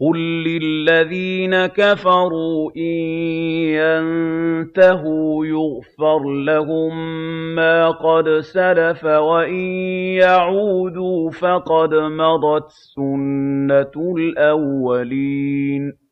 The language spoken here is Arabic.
قُل لِّلَّذِينَ كَفَرُوا إِن يَنتَهُوا يُغْفَرْ لَهُم مَّا قَدْ سَلَفَ وَإِن يَعُودُوا فَقَدْ مَضَتْ سُنَّةُ الْأَوَّلِينَ